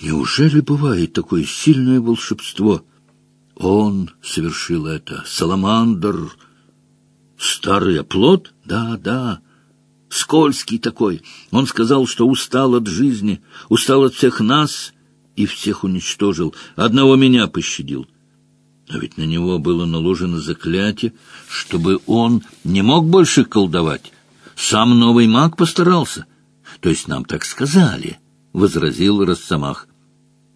Неужели бывает такое сильное волшебство? Он совершил это. Саламандр. Старый оплот? Да, да. Скользкий такой. Он сказал, что устал от жизни, устал от всех нас и всех уничтожил. Одного меня пощадил. Но ведь на него было наложено заклятие, чтобы он не мог больше колдовать. Сам новый маг постарался. То есть нам так сказали, — возразил Росомах.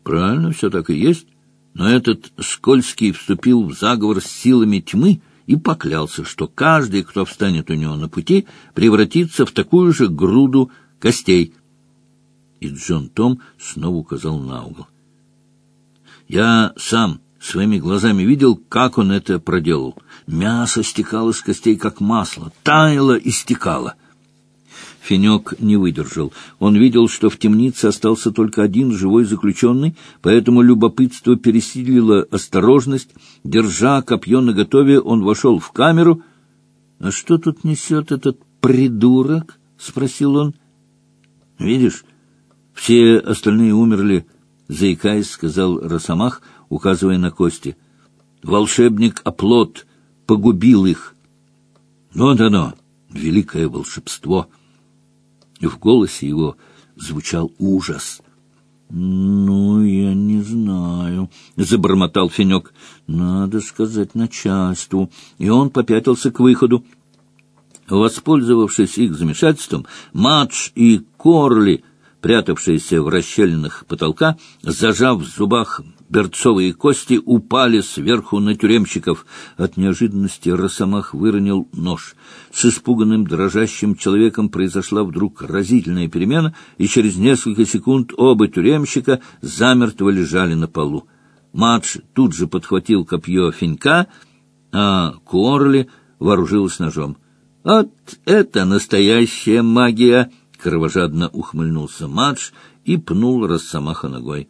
Правильно, все так и есть. Но этот Скользкий вступил в заговор с силами тьмы и поклялся, что каждый, кто встанет у него на пути, превратится в такую же груду костей. И Джон Том снова указал на угол. Я сам своими глазами видел, как он это проделал. Мясо стекало с костей, как масло, таяло и стекало — Финек не выдержал. Он видел, что в темнице остался только один живой заключенный, поэтому любопытство пересилило осторожность. Держа копье наготове, он вошел в камеру. — А что тут несет этот придурок? — спросил он. — Видишь, все остальные умерли, — заикаясь, сказал Росомах, указывая на кости. — Волшебник Оплот погубил их. Вот оно, великое волшебство! — в голосе его звучал ужас. «Ну, я не знаю», — забормотал Финек. «Надо сказать начальству». И он попятился к выходу. Воспользовавшись их замешательством, Мадж и Корли, прятавшиеся в расщелинах потолка, зажав в зубах берцовые кости упали сверху на тюремщиков. От неожиданности Росомах выронил нож. С испуганным дрожащим человеком произошла вдруг разительная перемена, и через несколько секунд оба тюремщика замертво лежали на полу. Мадж тут же подхватил копье финька, а Куорли вооружилась ножом. «Вот это настоящая магия!» — кровожадно ухмыльнулся Мадж и пнул Росомаха ногой.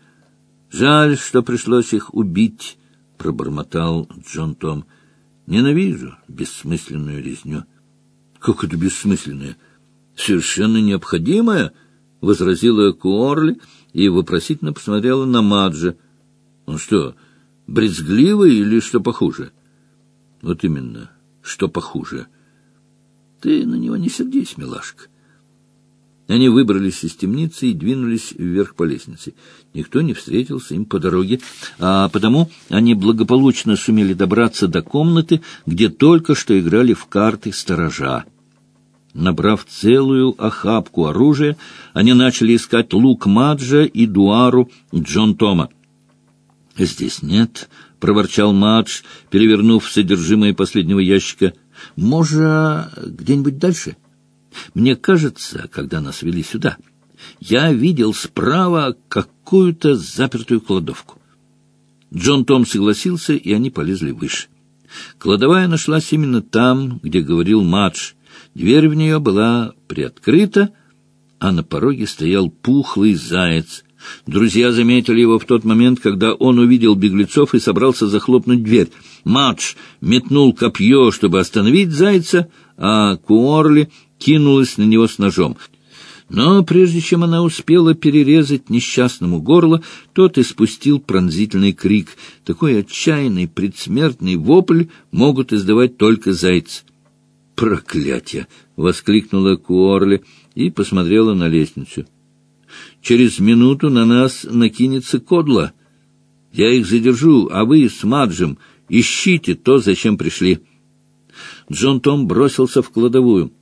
Жаль, что пришлось их убить, — пробормотал Джон Том. Ненавижу бессмысленную резню. — Как это бессмысленная? Совершенно необходимая, — возразила Куорли и вопросительно посмотрела на Маджа. — Он что, брезгливый или что похуже? — Вот именно, что похуже. — Ты на него не сердись, милашка. — они выбрались из темницы и двинулись вверх по лестнице. Никто не встретился им по дороге, а потому они благополучно сумели добраться до комнаты, где только что играли в карты сторожа. Набрав целую охапку оружия, они начали искать лук Маджа и дуару Джон Тома. «Здесь нет», — проворчал Мадж, перевернув содержимое последнего ящика. «Может, где-нибудь дальше?» Мне кажется, когда нас вели сюда, я видел справа какую-то запертую кладовку. Джон Том согласился, и они полезли выше. Кладовая нашлась именно там, где говорил Мадж. Дверь в нее была приоткрыта, а на пороге стоял пухлый заяц. Друзья заметили его в тот момент, когда он увидел беглецов и собрался захлопнуть дверь. Мадж метнул копье, чтобы остановить зайца, а Куорли кинулась на него с ножом. Но прежде чем она успела перерезать несчастному горло, тот испустил пронзительный крик. Такой отчаянный предсмертный вопль могут издавать только зайцы. «Проклятие!» — воскликнула Куорли и посмотрела на лестницу. «Через минуту на нас накинется кодла. Я их задержу, а вы с Маджем ищите то, зачем пришли». Джон Том бросился в кладовую.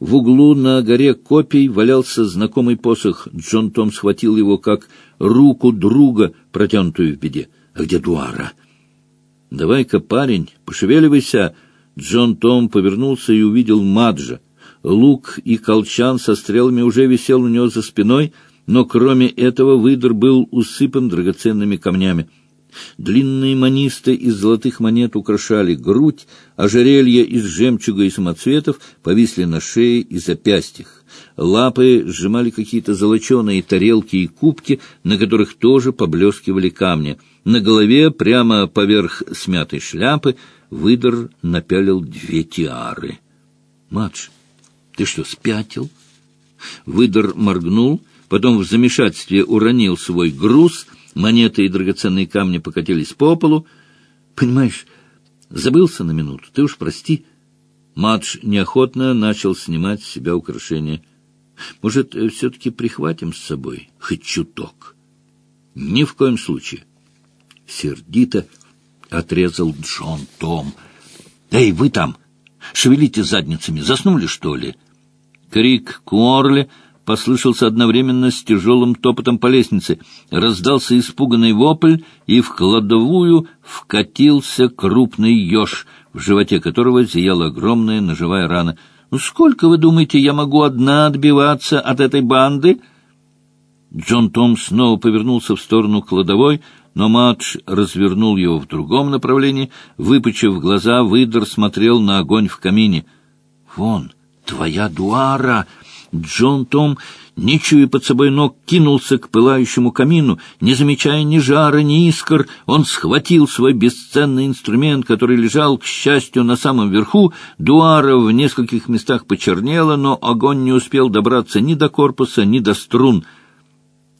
В углу на горе копий валялся знакомый посох. Джон Том схватил его, как руку друга, протянутую в беде. «А где Дуара?» «Давай-ка, парень, пошевеливайся!» Джон Том повернулся и увидел Маджа. Лук и колчан со стрелами уже висел у него за спиной, но кроме этого выдр был усыпан драгоценными камнями. Длинные манисты из золотых монет украшали грудь, ожерелья из жемчуга и самоцветов повисли на шее и запястьях. Лапы сжимали какие-то золоченые тарелки и кубки, на которых тоже поблескивали камни. На голове, прямо поверх смятой шляпы, выдор напялил две тиары. — Мадж, ты что, спятил? Выдор моргнул, потом в замешательстве уронил свой груз, монеты и драгоценные камни покатились по полу. «Понимаешь, забылся на минуту, ты уж прости». Мадж неохотно начал снимать с себя украшения. «Может, все-таки прихватим с собой хоть чуток?» «Ни в коем случае». Сердито отрезал Джон Том. «Эй, вы там! Шевелите задницами! Заснули, что ли?» Крик Куорли послышался одновременно с тяжелым топотом по лестнице. Раздался испуганный вопль, и в кладовую вкатился крупный еж, в животе которого зияла огромная ножевая рана. «Ну сколько, вы думаете, я могу одна отбиваться от этой банды?» Джон Том снова повернулся в сторону кладовой, но Мадж развернул его в другом направлении. Выпучив глаза, выдор смотрел на огонь в камине. «Вон, твоя дуара!» Джон Том, не чуя под собой ног, кинулся к пылающему камину. Не замечая ни жара, ни искр, он схватил свой бесценный инструмент, который лежал, к счастью, на самом верху. Дуара в нескольких местах почернела, но огонь не успел добраться ни до корпуса, ни до струн.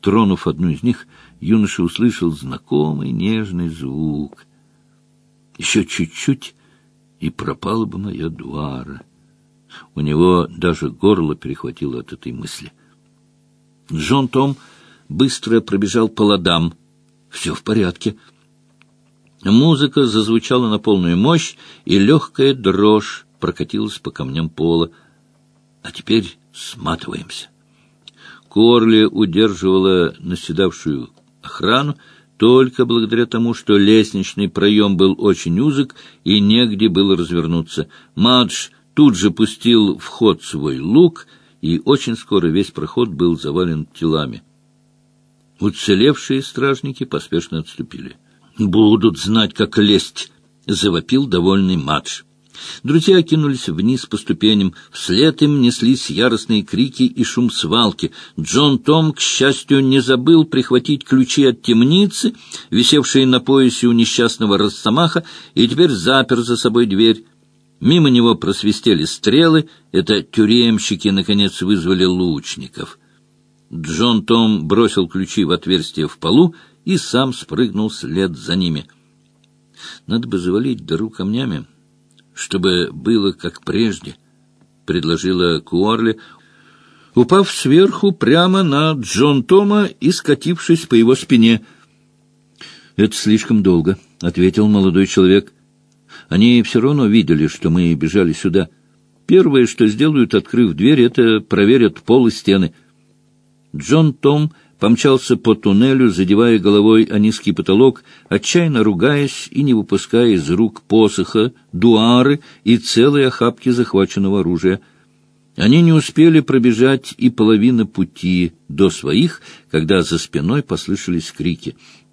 Тронув одну из них, юноша услышал знакомый нежный звук. Еще чуть-чуть, и пропала бы моя дуара. У него даже горло перехватило от этой мысли. Джон Том быстро пробежал по ладам. Все в порядке. Музыка зазвучала на полную мощь, и легкая дрожь прокатилась по камням пола. А теперь сматываемся. Корли удерживала наседавшую охрану только благодаря тому, что лестничный проем был очень узок и негде было развернуться. Мадж тут же пустил в ход свой лук, и очень скоро весь проход был завален телами. Уцелевшие стражники поспешно отступили. «Будут знать, как лезть!» — завопил довольный Мадж. Друзья кинулись вниз по ступеням. Вслед им неслись яростные крики и шум свалки. Джон Том, к счастью, не забыл прихватить ключи от темницы, висевшие на поясе у несчастного Росомаха, и теперь запер за собой дверь. Мимо него просвистели стрелы. Это тюремщики, наконец, вызвали лучников. Джон Том бросил ключи в отверстие в полу и сам спрыгнул след за ними. Надо бы завалить дыру камнями чтобы было как прежде, — предложила Куорли, упав сверху прямо на Джон Тома и скатившись по его спине. — Это слишком долго, — ответил молодой человек. — Они все равно видели, что мы бежали сюда. Первое, что сделают, открыв дверь, это проверят пол и стены. Джон Том помчался по туннелю, задевая головой о низкий потолок, отчаянно ругаясь и не выпуская из рук посоха, дуары и целые охапки захваченного оружия. Они не успели пробежать и половины пути до своих, когда за спиной послышались крики.